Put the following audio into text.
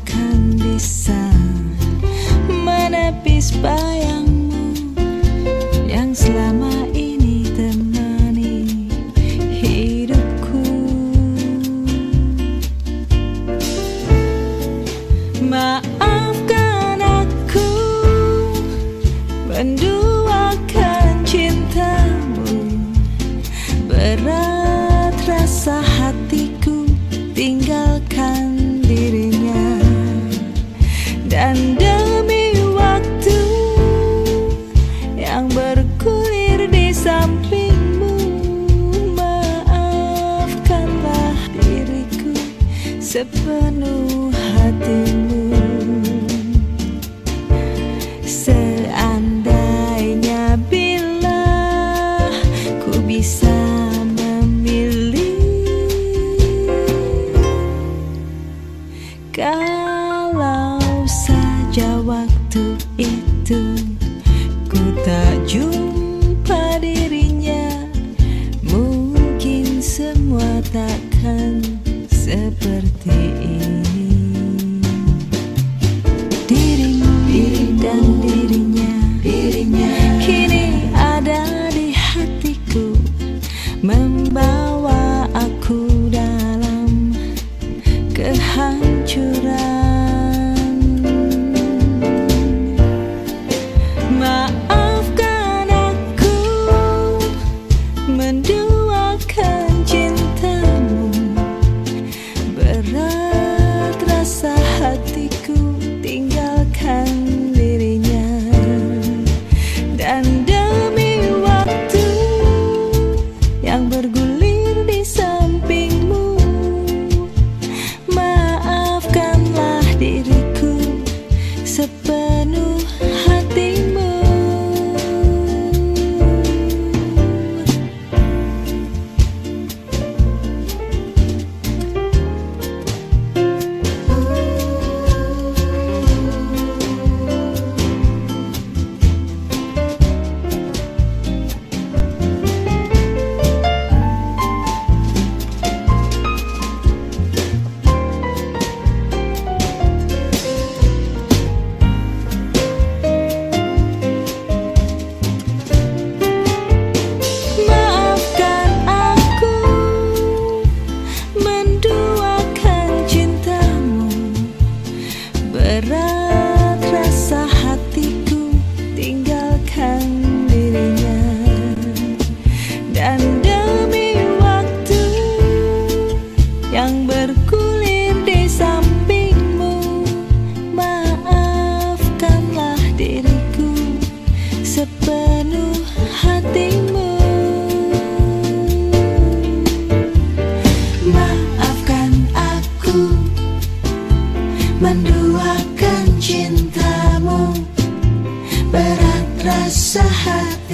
takkan bisa menepis bayangmu Yang selama ini temani hidupku. Maafkan aku menduakan Stepanu seperti ini. Dirimu, diring dan dirinya, dirinya Kini ada di hatiku Membawa aku dalam kehancuran. Maafkan aku menduakan sepenuh hatimu. Maafkan aku menduakan cintamu. Berat rasa hati